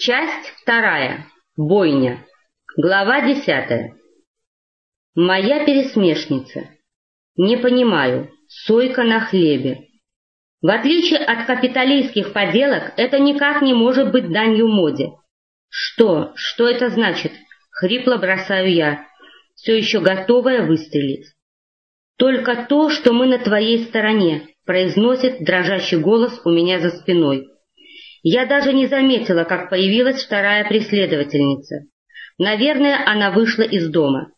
Часть вторая. Бойня. Глава десятая. Моя пересмешница. Не понимаю. Сойка на хлебе. В отличие от капиталистских поделок, это никак не может быть данью моде. Что? Что это значит? Хрипло бросаю я, все еще готовая выстрелить. Только то, что мы на твоей стороне, произносит дрожащий голос у меня за спиной. Я даже не заметила, как появилась вторая преследовательница. Наверное, она вышла из дома.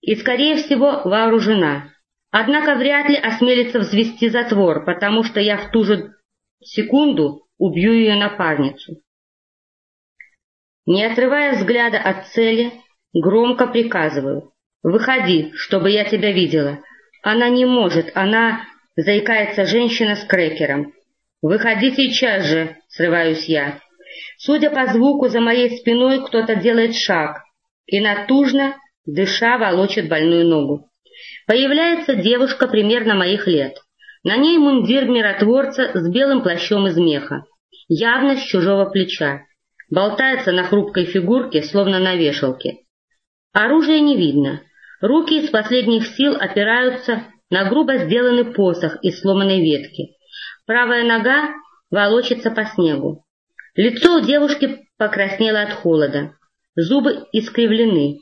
И, скорее всего, вооружена. Однако вряд ли осмелится взвести затвор, потому что я в ту же секунду убью ее напарницу. Не отрывая взгляда от цели, громко приказываю. «Выходи, чтобы я тебя видела». Она не может, она... Заикается женщина с крекером. «Выходи сейчас же!» — срываюсь я. Судя по звуку, за моей спиной кто-то делает шаг и натужно, дыша, волочит больную ногу. Появляется девушка примерно моих лет. На ней мундир миротворца с белым плащом из меха, явно с чужого плеча. Болтается на хрупкой фигурке, словно на вешалке. Оружия не видно. Руки из последних сил опираются на грубо сделанный посох из сломанной ветки. Правая нога волочится по снегу. Лицо у девушки покраснело от холода. Зубы искривлены.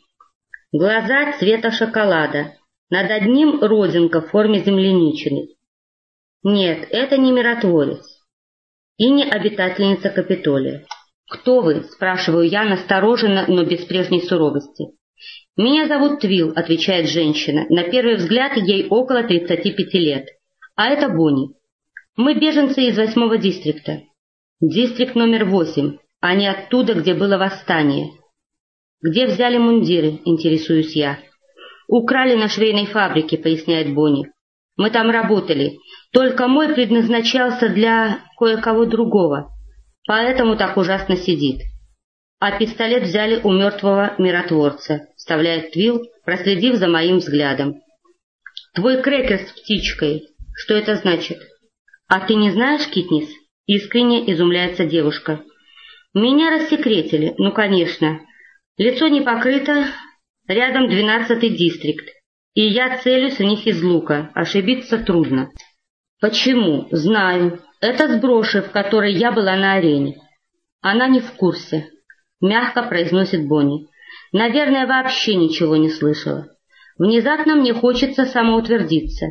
Глаза цвета шоколада. Над одним родинка в форме земляничины. Нет, это не миротворец. И не обитательница Капитолия. «Кто вы?» – спрашиваю я настороженно, но без прежней суровости. «Меня зовут Твил», — отвечает женщина. На первый взгляд ей около 35 лет. А это Бонни. Мы беженцы из восьмого дистрикта. Дистрикт номер восемь, а не оттуда, где было восстание. Где взяли мундиры, интересуюсь я. Украли на швейной фабрике, поясняет Бонни. Мы там работали, только мой предназначался для кое-кого другого, поэтому так ужасно сидит а пистолет взяли у мертвого миротворца», — вставляет Твил, проследив за моим взглядом. «Твой крекер с птичкой. Что это значит?» «А ты не знаешь, Китнис?» — искренне изумляется девушка. «Меня рассекретили, ну, конечно. Лицо не покрыто, рядом двенадцатый дистрикт, и я целюсь в них из лука, ошибиться трудно». «Почему? Знаю. Это с броши, в которой я была на арене. Она не в курсе мягко произносит Бонни. Наверное, вообще ничего не слышала. Внезапно мне хочется самоутвердиться.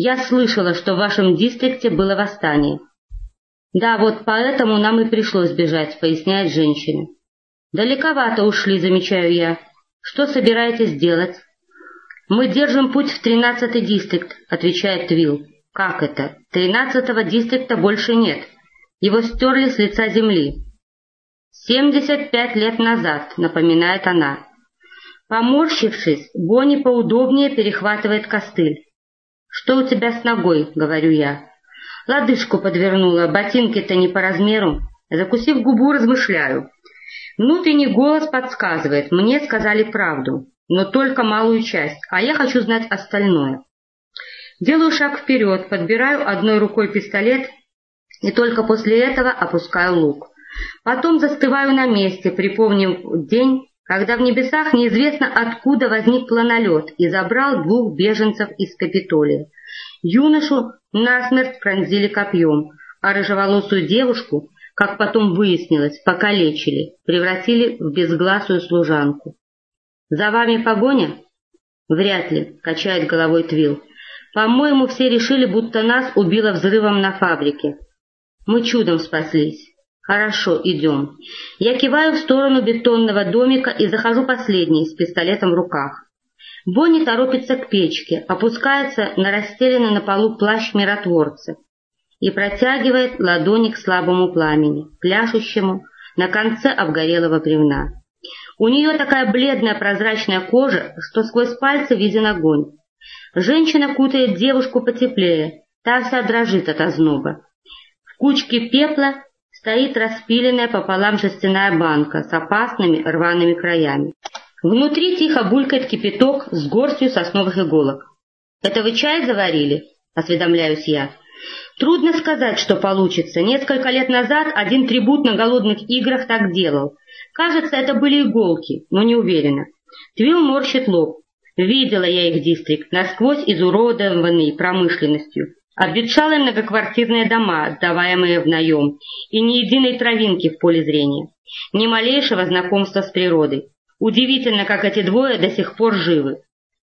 Я слышала, что в вашем дистрикте было восстание. Да, вот поэтому нам и пришлось бежать, поясняет женщина. Далековато ушли, замечаю я. Что собираетесь делать? Мы держим путь в тринадцатый дистрикт, отвечает Твилл. Как это? Тринадцатого дистрикта больше нет. Его стерли с лица земли. «Семьдесят пять лет назад», — напоминает она. Поморщившись, Бонни поудобнее перехватывает костыль. «Что у тебя с ногой?» — говорю я. Лодыжку подвернула, ботинки-то не по размеру. Закусив губу, размышляю. Внутренний голос подсказывает, мне сказали правду, но только малую часть, а я хочу знать остальное. Делаю шаг вперед, подбираю одной рукой пистолет и только после этого опускаю лук. Потом застываю на месте, припомнив день, когда в небесах неизвестно откуда возник планолет и забрал двух беженцев из Капитолия. Юношу насмерть пронзили копьем, а рыжеволосую девушку, как потом выяснилось, покалечили, превратили в безгласую служанку. «За вами погоня?» «Вряд ли», — качает головой Твил. «По-моему, все решили, будто нас убило взрывом на фабрике. Мы чудом спаслись. «Хорошо, идем». Я киваю в сторону бетонного домика и захожу последний, с пистолетом в руках. Бонни торопится к печке, опускается на расстеленный на полу плащ миротворца и протягивает ладони к слабому пламени, пляшущему на конце обгорелого бревна. У нее такая бледная прозрачная кожа, что сквозь пальцы виден огонь. Женщина кутает девушку потеплее, та вся дрожит от озноба. В кучке пепла стоит распиленная пополам жестяная банка с опасными рваными краями. Внутри тихо булькает кипяток с горстью сосновых иголок. «Это вы чай заварили?» — осведомляюсь я. Трудно сказать, что получится. Несколько лет назад один трибут на голодных играх так делал. Кажется, это были иголки, но не уверена. Твилл морщит лоб. Видела я их дистрикт, насквозь изуродованный промышленностью. Обветшалые многоквартирные дома, сдаваемые в наем, и ни единой травинки в поле зрения. Ни малейшего знакомства с природой. Удивительно, как эти двое до сих пор живы.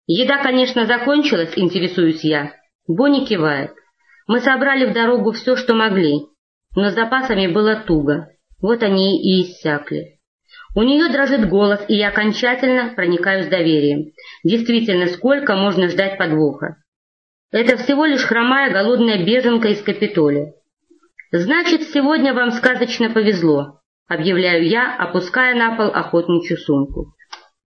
Еда, конечно, закончилась, интересуюсь я. Бонни кивает. Мы собрали в дорогу все, что могли, но с запасами было туго. Вот они и иссякли. У нее дрожит голос, и я окончательно проникаюсь доверием. Действительно, сколько можно ждать подвоха? Это всего лишь хромая голодная беженка из Капитолия. Значит, сегодня вам сказочно повезло, объявляю я, опуская на пол охотничью сумку.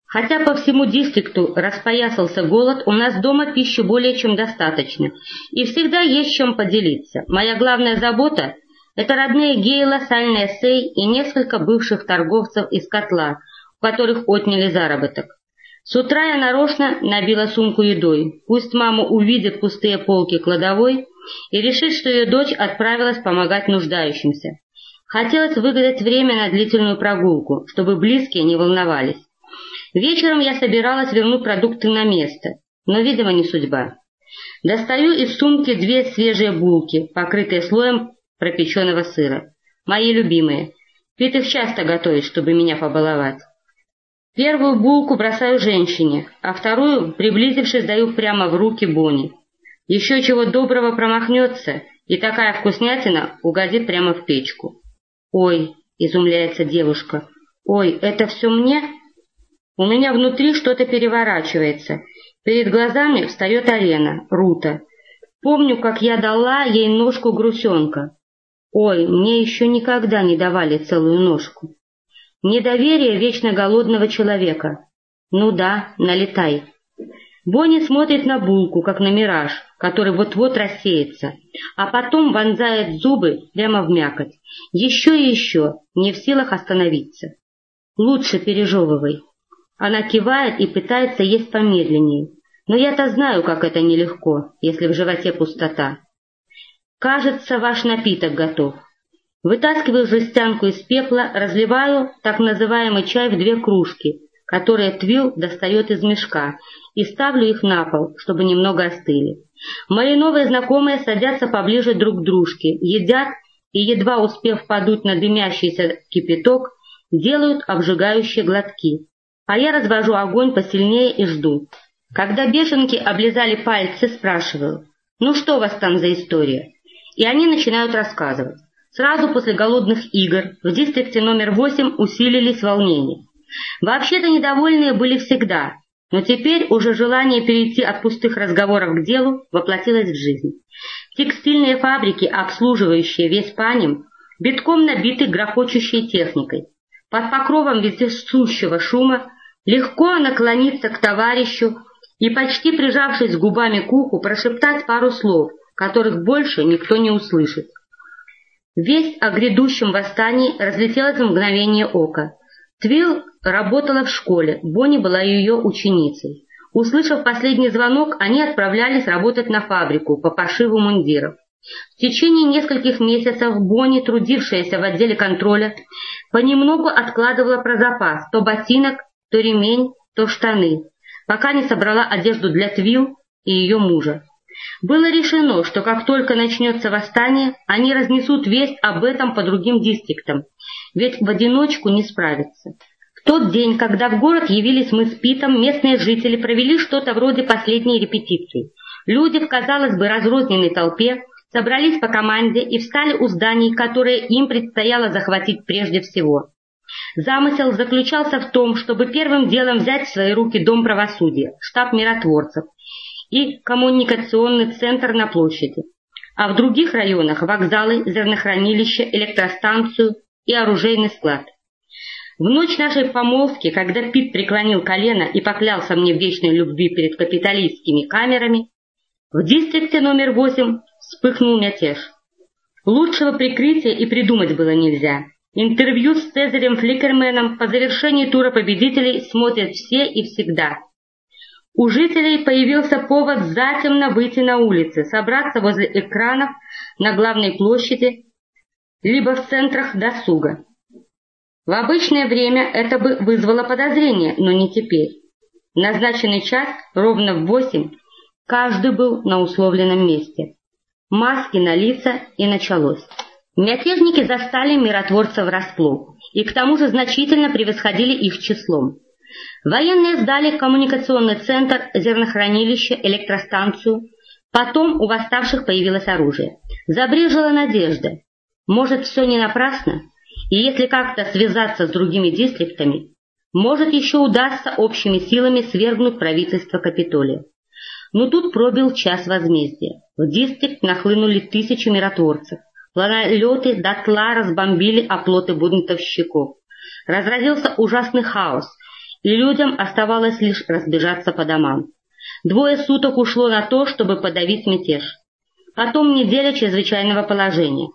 Хотя по всему дистрикту распоясался голод, у нас дома пищи более чем достаточно, и всегда есть чем поделиться. Моя главная забота – это родные Гейла, Сальная Сей и несколько бывших торговцев из котла, у которых отняли заработок. С утра я нарочно набила сумку едой. Пусть мама увидит пустые полки кладовой и решит, что ее дочь отправилась помогать нуждающимся. Хотелось выгадать время на длительную прогулку, чтобы близкие не волновались. Вечером я собиралась вернуть продукты на место, но, видимо, не судьба. Достаю из сумки две свежие булки, покрытые слоем пропеченного сыра. Мои любимые. Пит их часто готовит, чтобы меня побаловать. Первую булку бросаю женщине, а вторую, приблизившись, даю прямо в руки Бонни. Еще чего доброго промахнется, и такая вкуснятина угодит прямо в печку. «Ой!» — изумляется девушка. «Ой, это все мне?» У меня внутри что-то переворачивается. Перед глазами встает арена, Рута. Помню, как я дала ей ножку грусенка. Ой, мне еще никогда не давали целую ножку. Недоверие вечно голодного человека. Ну да, налетай. Бонни смотрит на булку, как на мираж, который вот-вот рассеется, а потом вонзает зубы прямо в мякоть. Еще и еще, не в силах остановиться. Лучше пережевывай. Она кивает и пытается есть помедленнее. Но я-то знаю, как это нелегко, если в животе пустота. Кажется, ваш напиток готов. Вытаскиваю жестянку из пепла, разливаю так называемый чай в две кружки, которые Твил достает из мешка, и ставлю их на пол, чтобы немного остыли. Мои новые знакомые садятся поближе друг к дружке, едят и, едва успев подуть на дымящийся кипяток, делают обжигающие глотки а я развожу огонь посильнее и жду. Когда бешенки облизали пальцы, спрашиваю, «Ну что у вас там за история?» И они начинают рассказывать. Сразу после голодных игр в дистрикте номер восемь усилились волнения. Вообще-то недовольные были всегда, но теперь уже желание перейти от пустых разговоров к делу воплотилось в жизнь. Текстильные фабрики, обслуживающие весь панем, битком набиты грохочущей техникой. Под покровом вездесущего шума легко наклониться к товарищу и, почти прижавшись губами к уху, прошептать пару слов, которых больше никто не услышит. Весть о грядущем восстании разлетелась в мгновение ока. Твилл работала в школе, Бонни была ее ученицей. Услышав последний звонок, они отправлялись работать на фабрику по пошиву мундиров. В течение нескольких месяцев Бонни, трудившаяся в отделе контроля, понемногу откладывала про запас то ботинок, то ремень, то штаны, пока не собрала одежду для Твил и ее мужа. Было решено, что как только начнется восстание, они разнесут весть об этом по другим дистриктам, ведь в одиночку не справиться. В тот день, когда в город явились мы с Питом, местные жители провели что-то вроде последней репетиции. Люди в, казалось бы, разрозненной толпе собрались по команде и встали у зданий, которые им предстояло захватить прежде всего. Замысел заключался в том, чтобы первым делом взять в свои руки Дом правосудия, штаб миротворцев и коммуникационный центр на площади, а в других районах вокзалы, зернохранилища, электростанцию и оружейный склад. В ночь нашей помолвки, когда Пит преклонил колено и поклялся мне в вечной любви перед капиталистскими камерами, в дистрикте номер восемь вспыхнул мятеж. Лучшего прикрытия и придумать было нельзя. Интервью с Цезарем Фликерменом по завершении тура победителей смотрят все и всегда. У жителей появился повод затемно выйти на улицы, собраться возле экранов, на главной площади, либо в центрах досуга. В обычное время это бы вызвало подозрение, но не теперь. В назначенный час, ровно в восемь, каждый был на условленном месте. Маски на лица и началось. Мятежники застали миротворцев врасплох и к тому же значительно превосходили их числом. Военные сдали коммуникационный центр, зернохранилище, электростанцию. Потом у восставших появилось оружие. Забрежила надежда. Может, все не напрасно? И если как-то связаться с другими дистриктами, может, еще удастся общими силами свергнуть правительство Капитолия. Но тут пробил час возмездия. В дистрикт нахлынули тысячи миротворцев. Планолеты дотла разбомбили оплоты бунтовщиков. Разразился ужасный хаос, и людям оставалось лишь разбежаться по домам. Двое суток ушло на то, чтобы подавить мятеж. Потом неделя чрезвычайного положения.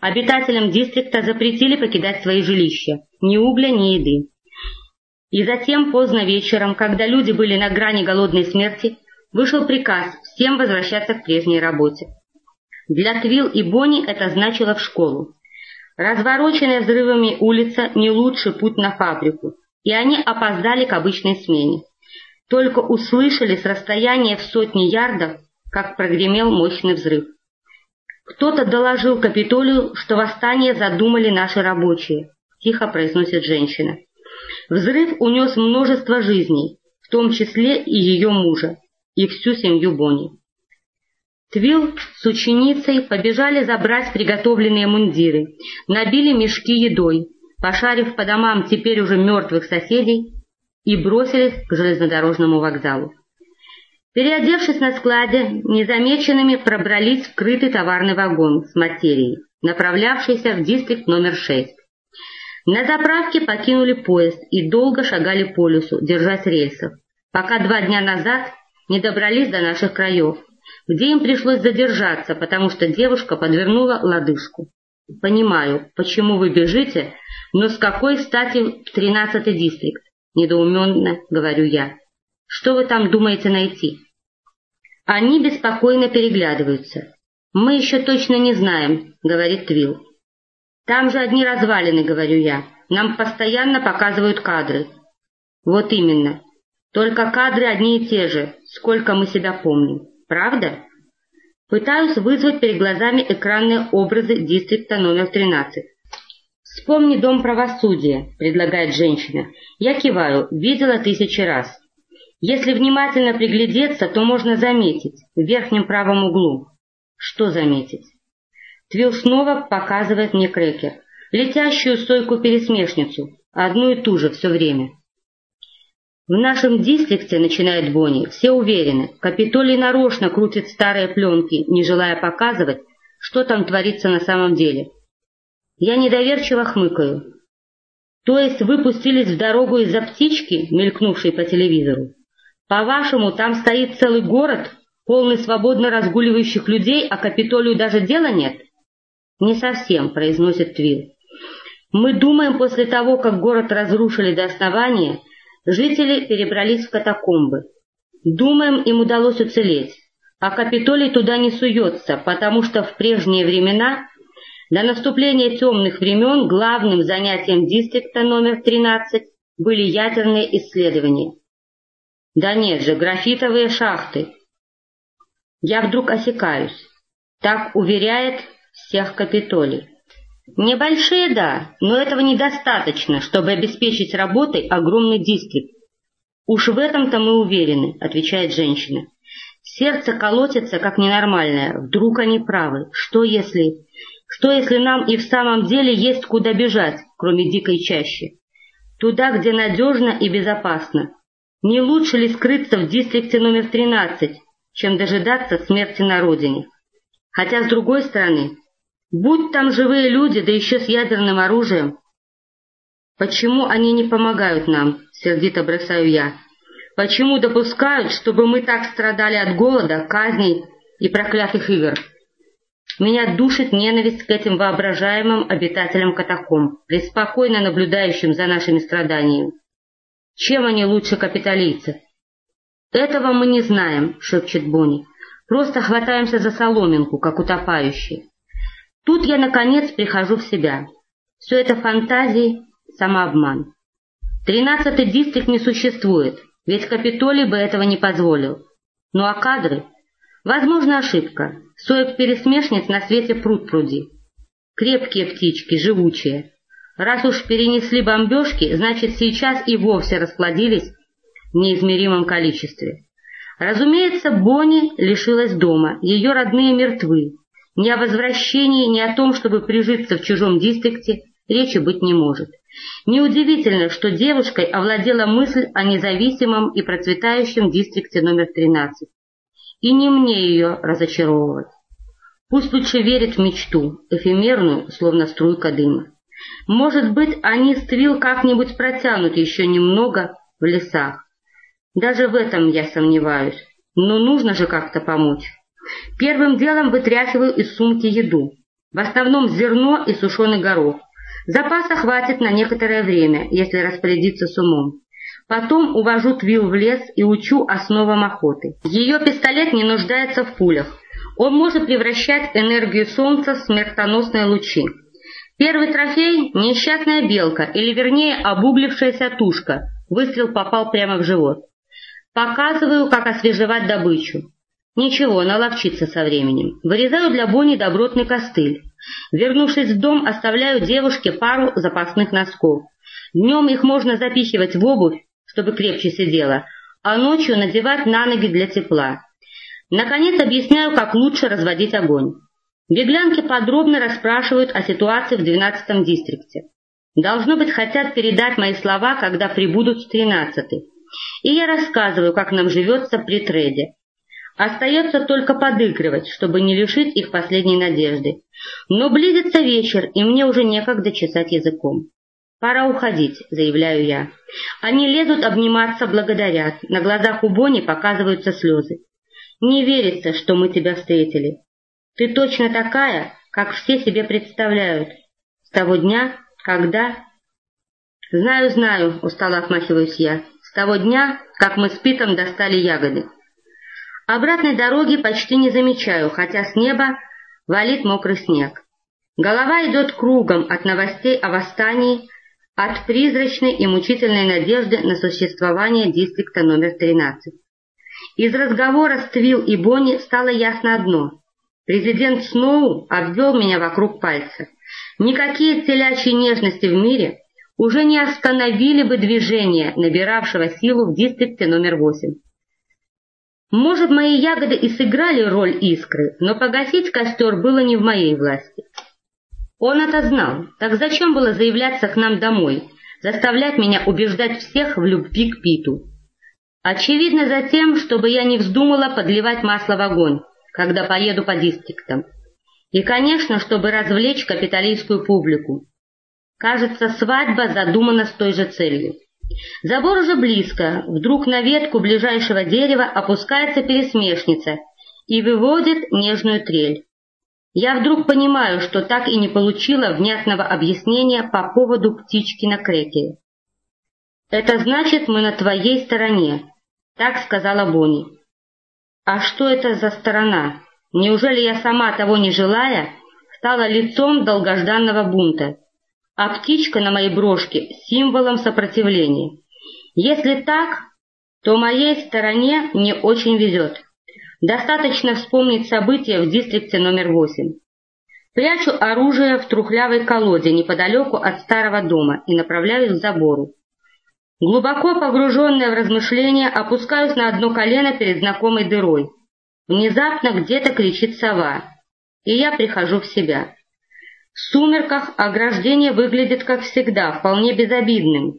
Обитателям дистрикта запретили покидать свои жилища, ни угля, ни еды. И затем, поздно вечером, когда люди были на грани голодной смерти, вышел приказ всем возвращаться к прежней работе. Для Твил и Бонни это значило в школу. Развороченная взрывами улица не лучший путь на фабрику, и они опоздали к обычной смене. Только услышали с расстояния в сотни ярдов, как прогремел мощный взрыв. «Кто-то доложил Капитолию, что восстание задумали наши рабочие», — тихо произносит женщина. Взрыв унес множество жизней, в том числе и ее мужа, и всю семью Бонни. Твилл с ученицей побежали забрать приготовленные мундиры, набили мешки едой, пошарив по домам теперь уже мертвых соседей, и бросились к железнодорожному вокзалу. Переодевшись на складе, незамеченными пробрались в крытый товарный вагон с материей, направлявшийся в дистрикт номер 6. На заправке покинули поезд и долго шагали по лесу, держась рельсов, пока два дня назад не добрались до наших краев, где им пришлось задержаться, потому что девушка подвернула лодыжку. «Понимаю, почему вы бежите, но с какой стати тринадцатый дистрикт?» — недоуменно говорю я. Что вы там думаете найти?» Они беспокойно переглядываются. «Мы еще точно не знаем», — говорит Твилл. «Там же одни развалины», — говорю я. «Нам постоянно показывают кадры». «Вот именно. Только кадры одни и те же, сколько мы себя помним. Правда?» Пытаюсь вызвать перед глазами экранные образы дистрикта номер 13. «Вспомни дом правосудия», — предлагает женщина. Я киваю, видела тысячи раз. Если внимательно приглядеться, то можно заметить в верхнем правом углу. Что заметить? Твилл снова показывает мне крекер, летящую стойку-пересмешницу, одну и ту же все время. В нашем дистрикте, начинает Бонни, все уверены, Капитолий нарочно крутит старые пленки, не желая показывать, что там творится на самом деле. Я недоверчиво хмыкаю. То есть вы пустились в дорогу из-за птички, мелькнувшей по телевизору? По-вашему, там стоит целый город, полный свободно разгуливающих людей, а Капитолию даже дела нет? Не совсем, произносит Твилл. Мы думаем, после того, как город разрушили до основания, жители перебрались в катакомбы. Думаем, им удалось уцелеть. А Капитолий туда не суется, потому что в прежние времена, до наступления темных времен, главным занятием дистрикта номер 13 были ядерные исследования. Да нет же, графитовые шахты. Я вдруг осекаюсь. Так уверяет всех Капитолий. Небольшие, да, но этого недостаточно, чтобы обеспечить работой огромный дистрикт. Уж в этом-то мы уверены, отвечает женщина. Сердце колотится, как ненормальное. Вдруг они правы. Что если... Что если нам и в самом деле есть куда бежать, кроме дикой чащи? Туда, где надежно и безопасно, не лучше ли скрыться в дистрикте номер 13, чем дожидаться смерти на родине? Хотя, с другой стороны, будь там живые люди, да еще с ядерным оружием. Почему они не помогают нам, сердито бросаю я? Почему допускают, чтобы мы так страдали от голода, казней и проклятых игр? Меня душит ненависть к этим воображаемым обитателям катакомб, преспокойно наблюдающим за нашими страданиями. Чем они лучше капиталийцев? Этого мы не знаем, шепчет Бонни. Просто хватаемся за соломинку, как утопающие. Тут я, наконец, прихожу в себя. Все это фантазии, самообман. Тринадцатый дистрикт не существует, ведь Капитолий бы этого не позволил. Ну а кадры? Возможно, ошибка. Соек-пересмешниц на свете пруд пруди. Крепкие птички, живучие. Раз уж перенесли бомбежки, значит, сейчас и вовсе расплодились в неизмеримом количестве. Разумеется, Бонни лишилась дома, ее родные мертвы. Ни о возвращении, ни о том, чтобы прижиться в чужом дистрикте, речи быть не может. Неудивительно, что девушкой овладела мысль о независимом и процветающем дистрикте номер 13. И не мне ее разочаровывать. Пусть лучше верит в мечту, эфемерную, словно струйка дыма. Может быть, они с как-нибудь протянут еще немного в лесах. Даже в этом я сомневаюсь. Но нужно же как-то помочь. Первым делом вытряхиваю из сумки еду. В основном зерно и сушеный горох. Запаса хватит на некоторое время, если распорядиться с умом. Потом увожу Твил в лес и учу основам охоты. Ее пистолет не нуждается в пулях. Он может превращать энергию солнца в смертоносные лучи. Первый трофей — несчастная белка, или вернее обуглившаяся тушка. Выстрел попал прямо в живот. Показываю, как освежевать добычу. Ничего, наловчится со временем. Вырезаю для Бонни добротный костыль. Вернувшись в дом, оставляю девушке пару запасных носков. Днем их можно запихивать в обувь, чтобы крепче сидела, а ночью надевать на ноги для тепла. Наконец объясняю, как лучше разводить огонь. Беглянки подробно расспрашивают о ситуации в 12-м дистрикте. Должно быть, хотят передать мои слова, когда прибудут в 13-й. И я рассказываю, как нам живется при треде. Остается только подыгрывать, чтобы не лишить их последней надежды. Но близится вечер, и мне уже некогда чесать языком. «Пора уходить», — заявляю я. Они лезут обниматься, благодарят. На глазах у Бонни показываются слезы. «Не верится, что мы тебя встретили. Ты точно такая, как все себе представляют. С того дня, когда...» «Знаю, знаю», — устало отмахиваюсь я. «С того дня, как мы с Питом достали ягоды». Обратной дороги почти не замечаю, хотя с неба валит мокрый снег. Голова идет кругом от новостей о восстании, от призрачной и мучительной надежды на существование дистрикта номер 13. Из разговора с Твил и Бонни стало ясно одно. Президент Сноу обвел меня вокруг пальца. Никакие телячьи нежности в мире уже не остановили бы движение, набиравшего силу в дистрикте номер 8. Может, мои ягоды и сыграли роль искры, но погасить костер было не в моей власти. Он это знал, так зачем было заявляться к нам домой, заставлять меня убеждать всех в любви к Питу? Очевидно, за тем, чтобы я не вздумала подливать масло в огонь, когда поеду по дистриктам. И, конечно, чтобы развлечь капиталистскую публику. Кажется, свадьба задумана с той же целью. Забор уже близко, вдруг на ветку ближайшего дерева опускается пересмешница и выводит нежную трель. Я вдруг понимаю, что так и не получила внятного объяснения по поводу птички на крекере. «Это значит, мы на твоей стороне», — так сказала Бонни. «А что это за сторона? Неужели я сама, того не желая, стала лицом долгожданного бунта?» а птичка на моей брошке — символом сопротивления. Если так, то моей стороне не очень везет. Достаточно вспомнить события в дистрикте номер восемь. Прячу оружие в трухлявой колоде неподалеку от старого дома и направляюсь к забору. Глубоко погруженная в размышления, опускаюсь на одно колено перед знакомой дырой. Внезапно где-то кричит сова, и я прихожу в себя. В сумерках ограждение выглядит, как всегда, вполне безобидным,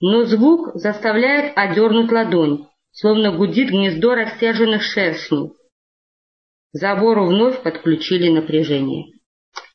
но звук заставляет одернуть ладонь, словно гудит гнездо рассерженных шершней. Забору вновь подключили напряжение.